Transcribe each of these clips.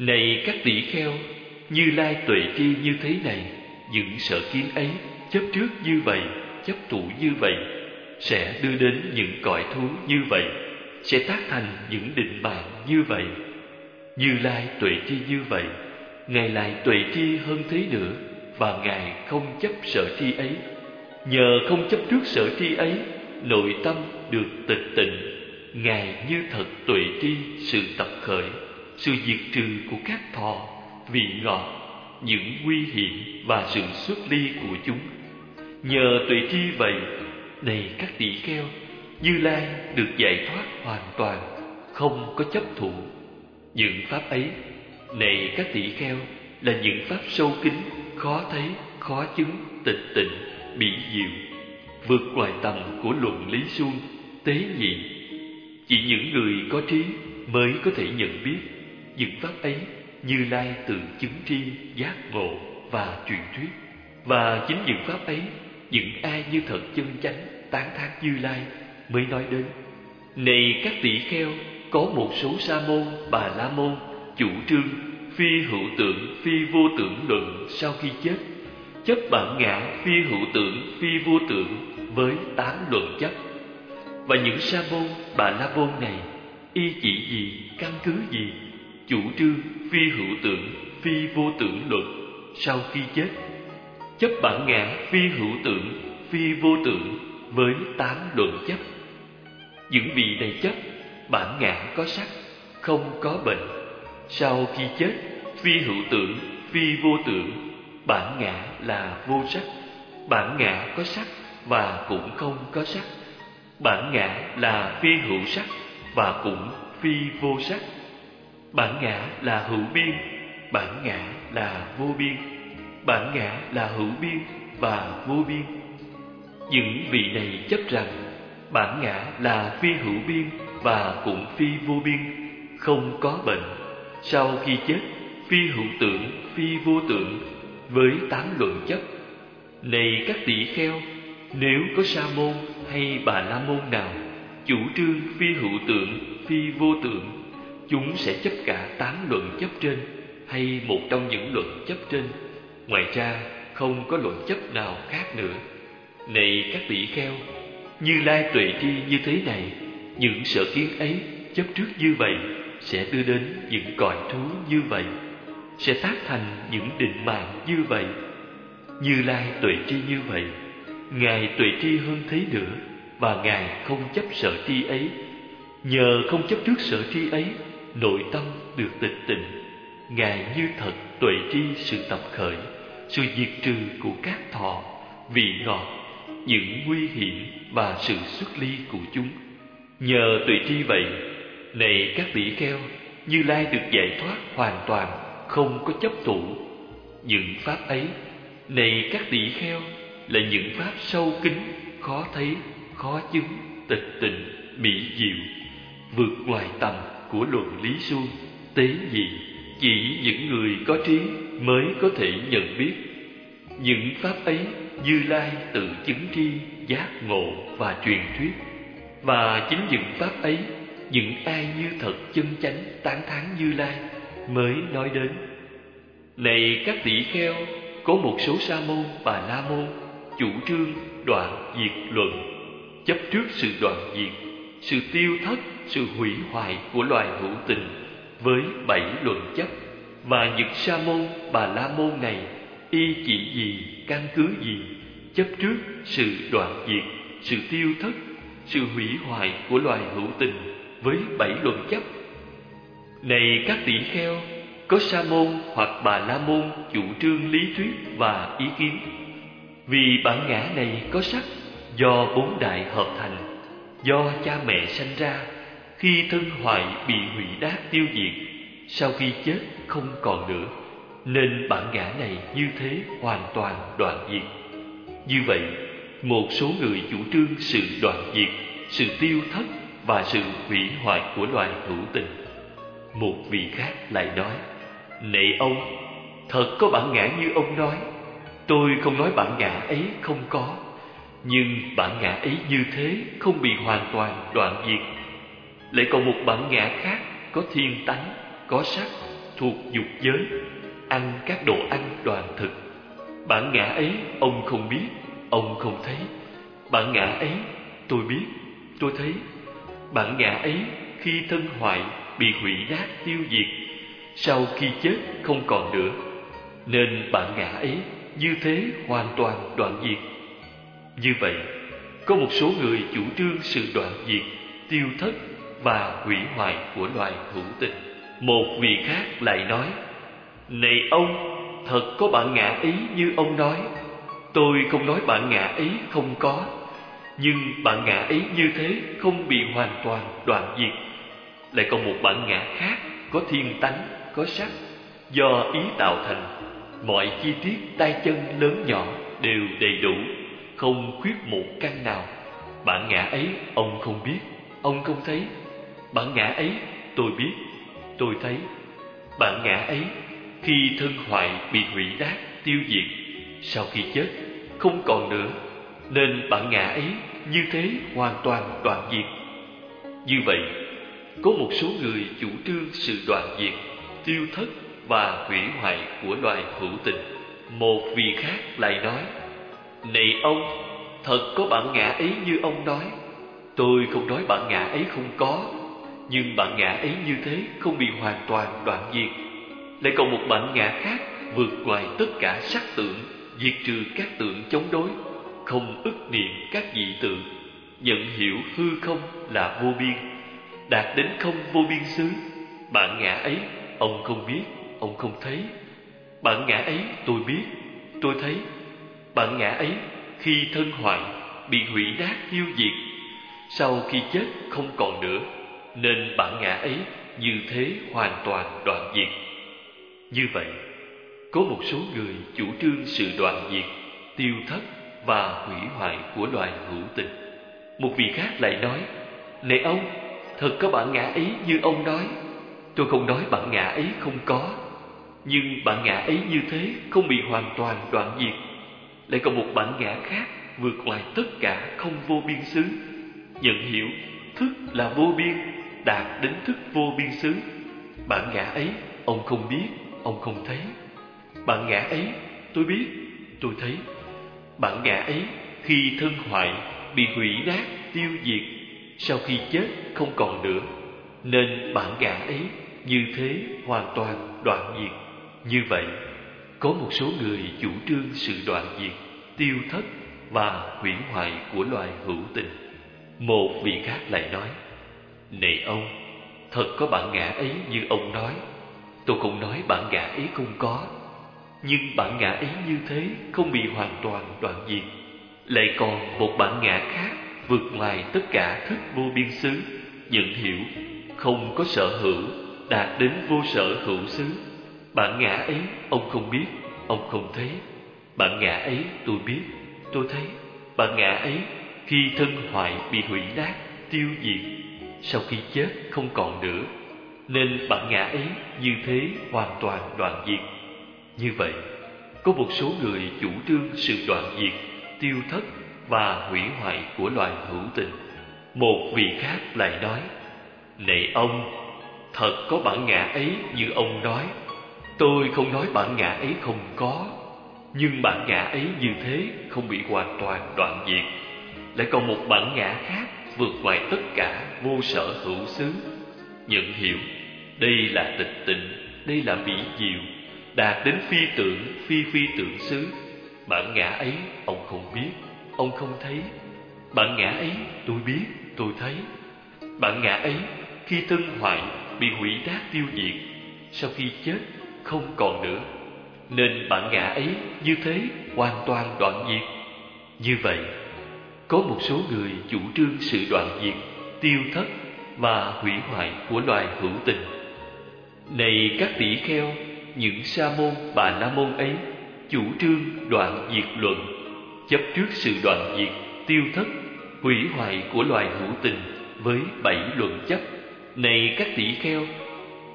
Này các tỷ kheo, Như Lai tuệ tri như thế này, những sở kiến ấy chấp trước như vậy, chấp thủ như vậy, sẽ đưa đến những cõi thú như vậy, sẽ tác thành những định mạng như vậy. Như Lai tuệ tri như vậy, Ngài lại tuệ tri hơn thế nữa, và Ngài không chấp sở tri ấy. Nhờ không chấp trước sở tri ấy, nội tâm được tịch tịnh. Ngài như thật tuệ tri sự tập khởi, sự diệt trừ của các thọ, vị ngọt, những nguy hiểm và sự xuất ly của chúng. Nhờ tuệ tri vậy, này các tỷ kheo, Như Lai được giải thoát hoàn toàn, không có chấp thụ. Những pháp ấy, này các tỷ kheo, là những pháp sâu kín, khó thấy, khó chứng, tịch tịnh, mỹ diệu, vượt ngoài tầm của luận lý suông, tế nhị. Chỉ những người có trí mới có thể nhận biết những pháp ấy như Lai tự chứng tri, giác ngộ và truyền thuyết. Và chính những pháp ấy, những ai như thật chân chánh, tán thán Như Lai mới nói đến. Này các tỷ kheo, có một số sa môn, bà la môn chủ trương phi hữu tượng, phi vô tưởng luận sau khi chết, chấp bản ngã phi hữu tượng, phi vô tưởng với tám luận chấp. Và những sa môn, bà la môn này y chỉ gì, căn cứ gì chủ trương phi hữu tượng phi vô tưởng luận sau khi chết, chấp bản ngã, phi hữu tượng phi vô tưởng với tám luận chấp. Những vị này chấp, bản ngã có sắc, không có bệnh. Sau khi chết, phi hữu tưởng, phi vô tưởng, bản ngã là vô sắc. Bản ngã có sắc và cũng không có sắc. Bản ngã là phi hữu sắc và cũng phi vô sắc. Bản ngã là hữu biên, bản ngã là vô biên, bản ngã là hữu biên và vô biên. Những vị này chấp rằng bản ngã là phi hữu biên và cũng phi vô biên, không có bệnh. Sau khi chết, phi hữu tưởng, phi vô tưởng với tám luận chấp. Này các tỷ kheo, nếu có sa môn hay bà la môn nào chủ trương phi hữu tưởng, phi vô tưởng chúng sẽ chấp cả tám luận chấp trên hay một trong những luận chấp trên. Ngoài ra, không có luận chấp nào khác nữa. Này các tỷ kheo, như lai tuệ tri như thế này, những sở kiến ấy chấp trước như vậy sẽ đưa đến những cõi thú như vậy, sẽ tác thành những định mạng như vậy. Như lai tuệ tri như vậy, ngài tuệ tri hơn thế nữa, và ngài không chấp sở tri ấy. Nhờ không chấp trước sở tri ấy nội tâm được tịch tịnh, ngài như thật tuệ tri sự tập khởi, sự diệt trừ của các thọ vị ngọt những nguy hiểm và sự xuất ly của chúng. Nhờ tuệ tri vậy, này các tỷ kheo, như lai được giải thoát hoàn toàn, không có chấp thủ. Những pháp ấy, này các tỷ kheo, là những pháp sâu kín, khó thấy, khó chứng, tịch tịnh, mỹ diệu, vượt ngoài tầm của luận lý suông tế nhị, chỉ những người có trí mới có thể nhận biết. Những pháp ấy như lai tự chứng tri, giác ngộ và truyền thuyết. Và chính những pháp ấy, những ai như thật chân chánh tán thán như lai mới nói đến. Này các tỷ kheo, có một số sa môn, bà la môn, chủ trương đoạn diệt luận, chấp trước sự đoạn diệt sự tiêu thất, sự hủy hoại của loài hữu tình với bảy luận chấp và những sa môn, bà la môn này y chỉ gì, căn cứ gì, chấp trước sự đoạn diệt, sự tiêu thất, sự hủy hoại của loài hữu tình với bảy luận chấp này các tỷ kheo, có sa môn hoặc bà la môn chủ trương lý thuyết và ý kiến? Vì bản ngã này có sắc do bốn đại hợp thành do cha mẹ sanh ra, khi thân hoại bị hủy đát tiêu diệt, sau khi chết không còn nữa, nên bản ngã này như thế hoàn toàn đoạn diệt. Như vậy, một số người chủ trương sự đoạn diệt, sự tiêu thất và sự hủy hoại của loài hữu tình. Một vị khác lại nói nệ ông, thật có bản ngã như ông nói. Tôi không nói bản ngã ấy không có nhưng bản ngã ấy như thế không bị hoàn toàn đoạn diệt lại còn một bản ngã khác có thiên tánh có sắc thuộc dục giới, ăn các đồ ăn đoàn thực. Bản ngã ấy ông không biết, ông không thấy. Bản ngã ấy tôi biết, tôi thấy. Bản ngã ấy khi thân hoại bị hủy nát tiêu diệt, sau khi chết không còn nữa. Nên bản ngã ấy như thế hoàn toàn đoạn diệt. Như vậy, có một số người chủ trương sự đoạn diệt, tiêu thất và hủy hoại của loài hữu tình. Một vị khác lại nói, Này ông, thật có bạn ngã ý như ông nói. Tôi không nói bạn ngã ý không có, nhưng bạn ngã ý như thế không bị hoàn toàn đoạn diệt. Lại còn một bạn ngã khác có thiên tánh, có sắc, do ý tạo thành. Mọi chi tiết tay chân lớn nhỏ đều đầy đủ, không khuyết một căn nào. Bản ngã ấy ông không biết, ông không thấy. Bản ngã ấy tôi biết, tôi thấy. Bản ngã ấy khi thân hoại bị hủy đát tiêu diệt, sau khi chết không còn nữa, nên bản ngã ấy như thế hoàn toàn đoạn diệt. Như vậy, có một số người chủ trương sự đoạn diệt, tiêu thất và hủy hoại của loài hữu tình. Một vị khác lại nói, này ông, thật có bản ngã ấy như ông nói. Tôi không nói bản ngã ấy không có, nhưng bản ngã ấy như thế không bị hoàn toàn đoạn diệt. Lại còn một bản ngã khác vượt ngoài tất cả sắc tượng, diệt trừ các tượng chống đối, không ức niệm các dị tượng, nhận hiểu hư không là vô biên, đạt đến không vô biên xứ. Bản ngã ấy ông không biết, ông không thấy. Bản ngã ấy tôi biết, tôi thấy. Bản ngã ấy khi thân hoại bị hủy nát tiêu diệt, sau khi chết không còn nữa, nên bản ngã ấy như thế hoàn toàn đoạn diệt. Như vậy, có một số người chủ trương sự đoạn diệt, tiêu thất và hủy hoại của loài hữu tình. Một vị khác lại nói, Này ông, thật có bản ngã ấy như ông nói. Tôi không nói bản ngã ấy không có, nhưng bản ngã ấy như thế không bị hoàn toàn đoạn diệt. Lại còn một bản ngã khác vượt ngoài tất cả không vô biên xứ. Nhận hiểu thức là vô biên, đạt đến thức vô biên xứ. Bản ngã ấy ông không biết, ông không thấy. Bản ngã ấy tôi biết, tôi thấy. Bản ngã ấy khi thân hoại bị hủy nát, tiêu diệt, sau khi chết không còn nữa, nên bản ngã ấy như thế hoàn toàn đoạn diệt. Như vậy, có một số người chủ trương sự đoạn diệt, tiêu thất và hủy hoại của loài hữu tình. Một vị khác lại nói: "Này ông, thật có bản ngã ấy như ông nói, tôi không nói bản ngã ấy không có, nhưng bản ngã ấy như thế không bị hoàn toàn đoạn diệt. Lại còn một bản ngã khác vượt ngoài tất cả thức vô biên xứ, nhận hiểu, không có sở hữu, đạt đến vô sở hữu xứ. Bản ngã ấy ông không biết, ông không thấy. Bản ngã ấy tôi biết, tôi thấy. Bản ngã ấy khi thân hoại bị hủy nát, tiêu diệt, sau khi chết không còn nữa, nên bản ngã ấy như thế hoàn toàn đoạn diệt. Như vậy, có một số người chủ trương sự đoạn diệt, tiêu thất và hủy hoại của loài hữu tình. Một vị khác lại nói, Này ông, thật có bản ngã ấy như ông nói. Tôi không nói bản ngã ấy không có, nhưng bản ngã ấy như thế không bị hoàn toàn đoạn diệt. Lại còn một bản ngã khác vượt ngoài tất cả vô sở hữu xứ. Nhận hiểu, đây là tịch tịnh, đây là mỹ diệu, đạt đến phi tưởng, phi phi tưởng xứ. Bản ngã ấy ông không biết, ông không thấy. Bản ngã ấy tôi biết, tôi thấy. Bản ngã ấy khi thân hoại bị hủy đát tiêu diệt, sau khi chết không còn nữa, nên bản ngã ấy như thế hoàn toàn đoạn diệt. Như vậy, có một số người chủ trương sự đoạn diệt, tiêu thất và hủy hoại của loài hữu tình. Này các tỷ kheo, những sa môn bà la môn ấy chủ trương đoạn diệt luận chấp trước sự đoạn diệt tiêu thất hủy hoại của loài hữu tình với bảy luận chấp này các tỷ kheo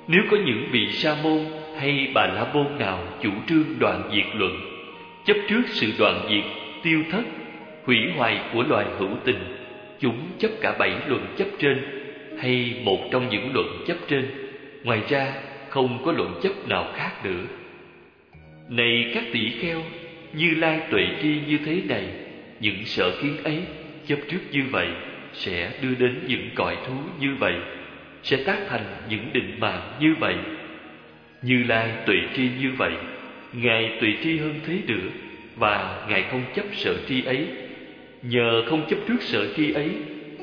nếu có những vị sa môn hay bà la môn nào chủ trương đoạn diệt luận chấp trước sự đoạn diệt tiêu thất hủy hoại của loài hữu tình chúng chấp cả bảy luận chấp trên hay một trong những luận chấp trên ngoài ra không có luận chấp nào khác nữa. Này các tỷ kheo, Như Lai tuệ tri như thế này, những sở kiến ấy chấp trước như vậy sẽ đưa đến những cõi thú như vậy, sẽ tác thành những định mạng như vậy. Như Lai tùy tri như vậy, Ngài tùy tri hơn thế nữa, và Ngài không chấp sợ tri ấy. Nhờ không chấp trước sợ tri ấy,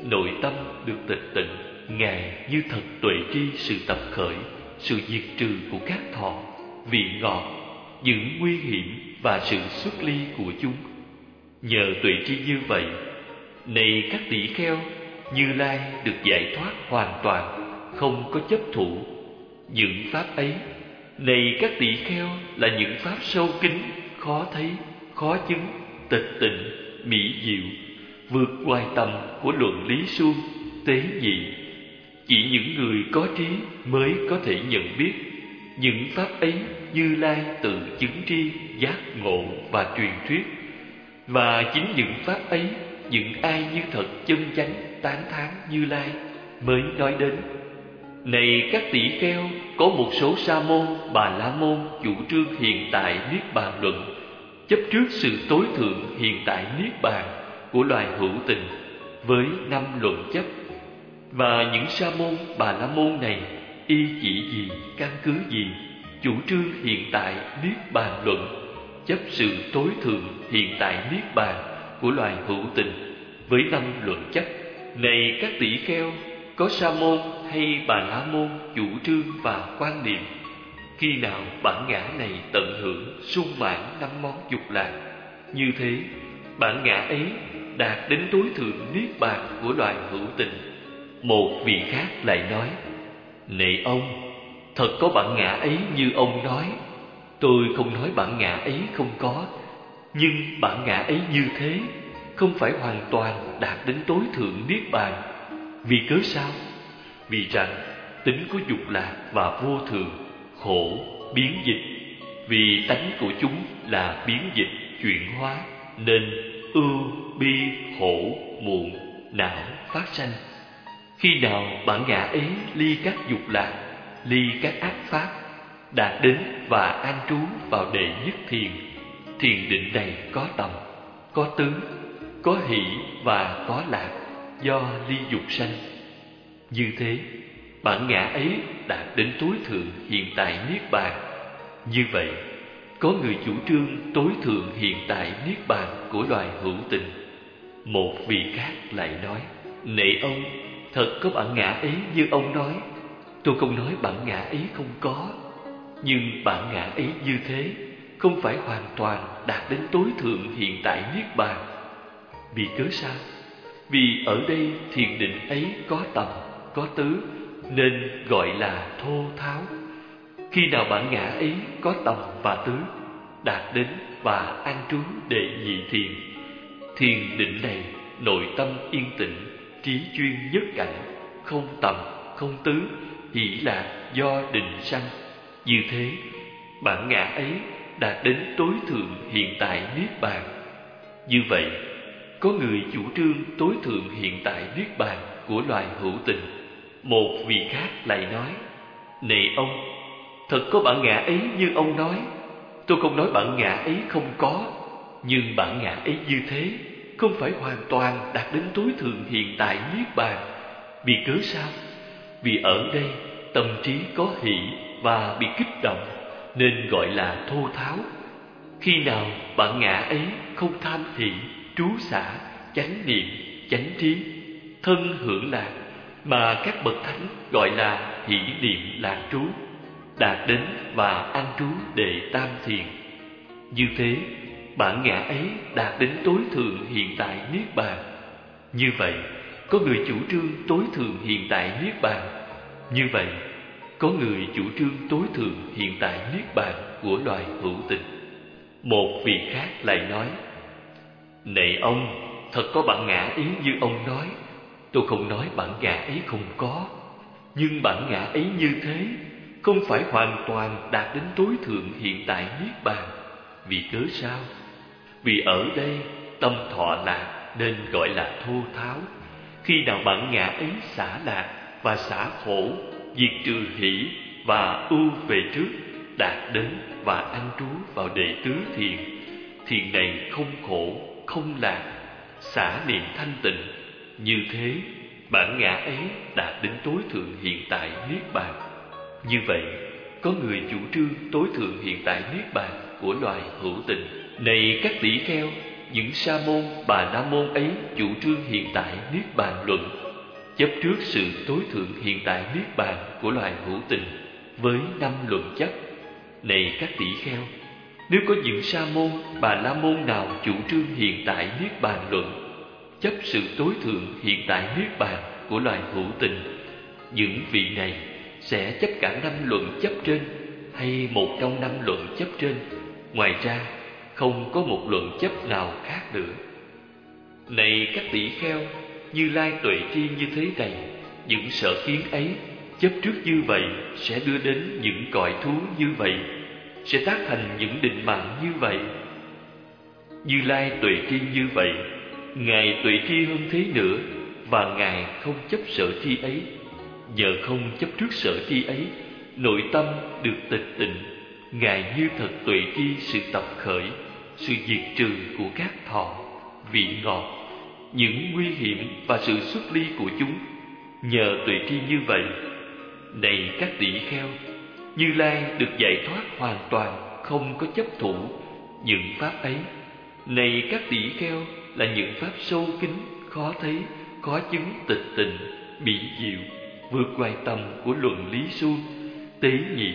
nội tâm được tịch tịnh, Ngài như thật tuệ tri sự tập khởi, sự diệt trừ của các thọ, vị ngọt, những nguy hiểm và sự xuất ly của chúng. Nhờ tuệ tri như vậy, này các tỷ kheo, Như Lai được giải thoát hoàn toàn, không có chấp thủ. Những pháp ấy, này các tỷ kheo là những pháp sâu kín, khó thấy, khó chứng, tịch tịnh, mỹ diệu, vượt ngoài tầm của luận lý suông, tế nhị. Chỉ những người có trí mới có thể nhận biết những pháp ấy Như Lai tự chứng tri, giác ngộ và truyền thuyết. Và chính những pháp ấy, những ai như thật chân chánh tán thán Như Lai mới nói đến. Này các tỷ kheo, có một số sa môn, bà la môn chủ trương hiện tại niết bàn luận, chấp trước sự tối thượng hiện tại niết bàn của loài hữu tình với năm luận chấp. Và những sa môn, bà la môn này y chỉ gì, căn cứ gì, chủ trương hiện tại niết bàn luận, chấp sự tối thượng hiện tại niết bàn của loài hữu tình với năm luận chấp. Này các tỷ kheo, có sa môn hay bà la môn chủ trương và quan niệm, khi nào bản ngã này tận hưởng sung mãn năm món dục lạc, như thế, bản ngã ấy đạt đến tối thượng niết bàn của loài hữu tình. Một vị khác lại nói này ông, thật có bản ngã ấy như ông nói. Tôi không nói bản ngã ấy không có, nhưng bản ngã ấy như thế, không phải hoàn toàn đạt đến tối thượng niết bàn vì cớ sao? Vì rằng tính của dục lạc và vô thường, khổ, biến dịch. Vì tánh của chúng là biến dịch, chuyển hóa, nên ưu, bi, khổ, muộn, não phát sanh. Khi nào bản ngã ấy ly các dục lạc, ly các ác pháp, đạt đến và an trú vào đệ nhất thiền thiền định này có tầm, có tướng có hỷ và có lạc do ly dục sanh. Như thế, bản ngã ấy đạt đến tối thượng hiện tại niết bàn. Như vậy, có người chủ trương tối thượng hiện tại niết bàn của loài hữu tình. Một vị khác lại nói, nệ ông, thật có bản ngã ấy như ông nói. Tôi không nói bản ngã ấy không có, nhưng bản ngã ấy như thế không phải hoàn toàn đạt đến tối thượng hiện tại niết bàn. Vì cớ sao? Vì ở đây thiền định ấy có tầm có tứ nên gọi là thô tháo. Khi nào bản ngã ấy có tầm và tứ, đạt đến và an trú đệ nhị thiền, thiền định này nội tâm yên tĩnh, trí chuyên nhất cảnh, không tầm, không tứ, hỷ lạc do định sanh. Như thế, bản ngã ấy đạt đến tối thượng hiện tại niết bàn. Như vậy, có người chủ trương tối thượng hiện tại niết bàn của loài hữu tình. Một vị khác lại nói Này ông Thật có bản ngã ấy như ông nói. Tôi không nói bản ngã ấy không có Nhưng bản ngã ấy như thế Không phải hoàn toàn đạt đến tối thượng hiện tại Niết Bàn. Vì cớ sao? Vì ở đây tâm trí có hỷ và bị kích động Nên gọi là thô tháo. Khi nào bản ngã ấy không tham hỷ, trú xã chánh niệm, chánh trí Thân hưởng lạc mà các bậc thánh gọi là hỷ niệm lạc trú đạt đến và an trú đệ tam thiền. Như thế bản ngã ấy đạt đến tối thượng hiện tại niết bàn. Như vậy có người chủ trương tối thượng hiện tại niết bàn. Như vậy có người chủ trương tối thượng hiện tại niết bàn của loài hữu tình. Một vị khác lại nói này ông, thật có bản ngã ý như ông nói. Tôi không nói bản ngã ấy không có. Nhưng bản ngã ấy như thế, Không phải hoàn toàn đạt đến tối thượng hiện tại Niết Bàn. Vì cớ sao? Vì ở đây, tâm thọ lạc nên gọi là thô tháo. Khi nào bản ngã ấy xả lạc và xả khổ, Diệt trừ hỷ và ưu về trước, đạt đến và an trú vào đệ tứ thiền thiền này không khổ không lạc, xả niệm thanh tịnh. Như thế, bản ngã ấy đạt đến tối thượng hiện tại niết bàn. Như vậy, có người chủ trương tối thượng hiện tại niết bàn của loài hữu tình. Này các tỷ kheo, những sa môn, bà la môn ấy chủ trương hiện tại niết bàn luận, chấp trước sự tối thượng hiện tại niết bàn của loài hữu tình với năm luận chấp này các tỷ kheo nếu có những sa môn, bà la môn nào chủ trương hiện tại niết bàn luận, chấp sự tối thượng hiện tại niết bàn của loài hữu tình, những vị này sẽ chấp cả năm luận chấp trên hay một trong năm luận chấp trên. Ngoài ra, không có một luận chấp nào khác nữa. Này các tỷ kheo, như lai tuệ tri như thế này, những sở kiến ấy chấp trước như vậy sẽ đưa đến những cõi thú như vậy sẽ tác thành những định mạng như vậy. Như lai tuệ tri như vậy, ngài tuệ tri hơn thế nữa, và ngài không chấp sợ tri ấy. Nhờ không chấp trước sợ tri ấy, nội tâm được tịch tịnh, ngài như thật tuệ tri sự tập khởi, sự diệt trừ của các thọ, vị ngọt, những nguy hiểm và sự xuất ly của chúng. Nhờ tuệ tri như vậy, này các tỷ kheo như lai được giải thoát hoàn toàn, không có chấp thủ. Những pháp ấy, này các tỷ kheo, là những pháp sâu kín, khó thấy, khó chứng tịch tịnh bị diệu, vượt ngoài tầm của luận lý suông tế nhị,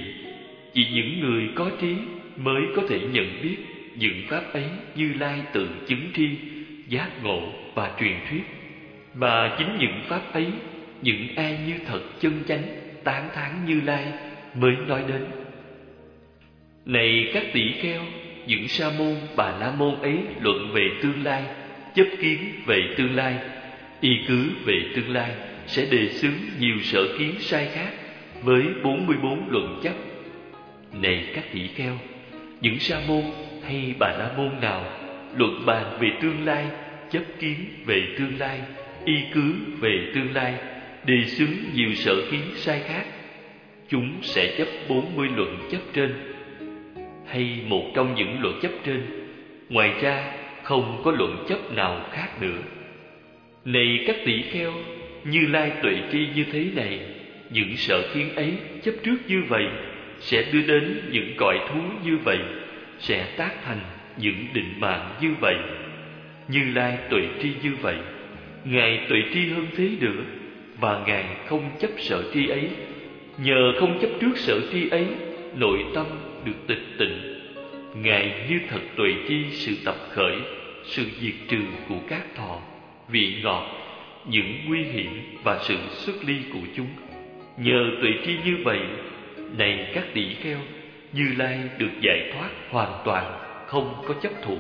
chỉ những người có trí mới có thể nhận biết những pháp ấy như lai tự chứng tri giác ngộ và truyền thuyết. Mà chính những pháp ấy, những ai như thật chân chánh, tán thán như lai mới nói đến. Này các tỷ kheo, những sa môn bà la môn ấy luận về tương lai, chấp kiến về tương lai, y cứ về tương lai sẽ đề xướng nhiều sở kiến sai khác với 44 luận chấp. Này các tỷ kheo, những sa môn hay bà la môn nào luận bàn về tương lai, chấp kiến về tương lai, y cứ về tương lai, đề xướng nhiều sở kiến sai khác chúng sẽ chấp bốn mươi luận chấp trên. Hay một trong những luận chấp trên, ngoài ra không có luận chấp nào khác nữa. Này các tỷ kheo, như lai tuệ tri như thế này, những sở kiến ấy chấp trước như vậy, sẽ đưa đến những cõi thú như vậy, sẽ tác thành những định mạng như vậy. Như lai tuệ tri như vậy, ngài tuệ tri hơn thế nữa, và ngài không chấp sở tri ấy nhờ không chấp trước sở tri ấy, nội tâm được tịch tịnh. Ngài như thật tuệ chi sự tập khởi, sự diệt trừ của các thọ, vị ngọt, những nguy hiểm và sự xuất ly của chúng. Nhờ tuệ tri như vậy, này các tỷ kheo, như lai được giải thoát hoàn toàn, không có chấp thủ.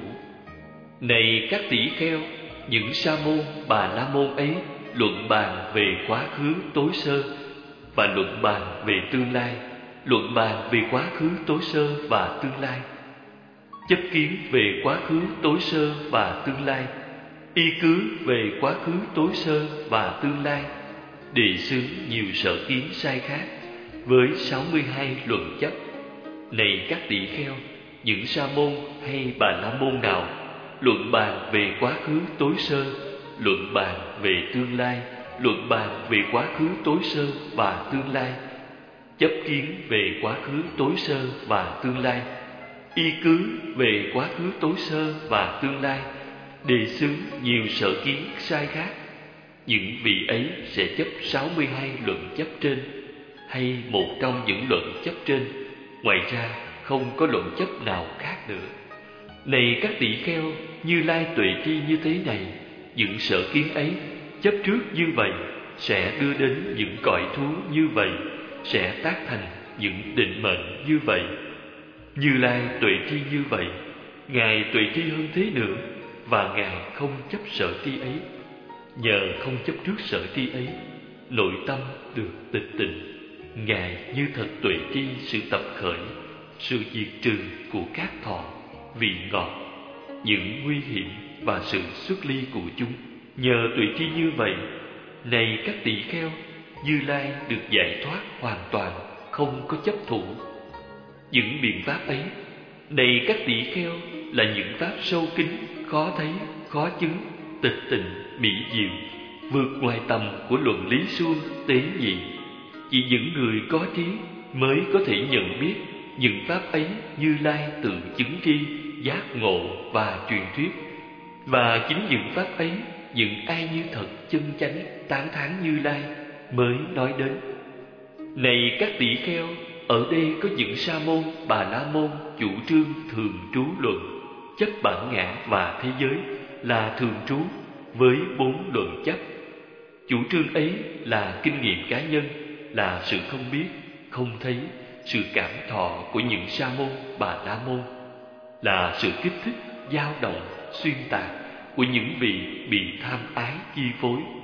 Này các tỷ kheo, những sa môn, bà la môn ấy luận bàn về quá khứ tối sơ và luận bàn về tương lai, luận bàn về quá khứ tối sơ và tương lai. Chấp kiến về quá khứ tối sơ và tương lai y cứ về quá khứ tối sơ và tương lai. Đề xướng nhiều sở kiến sai khác với 62 luận chấp này các tỷ kheo, những sa môn hay bà la môn nào luận bàn về quá khứ tối sơ, luận bàn về tương lai luận bàn về quá khứ tối sơ và tương lai, chấp kiến về quá khứ tối sơ và tương lai, y cứ về quá khứ tối sơ và tương lai, đề xướng nhiều sở kiến sai khác. Những vị ấy sẽ chấp 62 luận chấp trên, hay một trong những luận chấp trên. Ngoài ra, không có luận chấp nào khác nữa. Này các tỷ kheo, như lai tuệ tri như thế này, những sở kiến ấy chấp trước như vậy, sẽ đưa đến những cõi thú như vậy, sẽ tác thành những định mệnh như vậy. Như lai tuệ tri như vậy, ngài tuệ tri hơn thế nữa, và ngài không chấp sợ ti ấy. Nhờ không chấp trước sợ ti ấy, nội tâm được tịch tịnh. Ngài như thật tuệ tri sự tập khởi, sự diệt trừ của các thọ, vị ngọt, những nguy hiểm và sự xuất ly của chúng nhờ tùy tri như vậy này các tỷ kheo như lai được giải thoát hoàn toàn không có chấp thủ. Những biện pháp ấy, này các tỷ kheo là những pháp sâu kín, khó thấy, khó chứng, tịch tịnh, mỹ diệu, vượt ngoài tầm của luận lý suông tế nhị. Chỉ những người có trí mới có thể nhận biết những pháp ấy Như Lai tự chứng tri, giác ngộ và truyền thuyết. Và chính những pháp ấy, những ai như thật chân chánh tán thán Như Lai mới nói đến. Này các tỷ kheo, ở đây có những sa môn, bà la môn chủ trương thường trú luận, chấp bản ngã và thế giới là thường trú với bốn luận chấp. Chủ trương ấy là kinh nghiệm cá nhân, là sự không biết, không thấy, sự cảm thọ của những sa môn, bà la môn, là sự kích thích, dao động, xuyên tạc của những vị bị tham ái chi phối.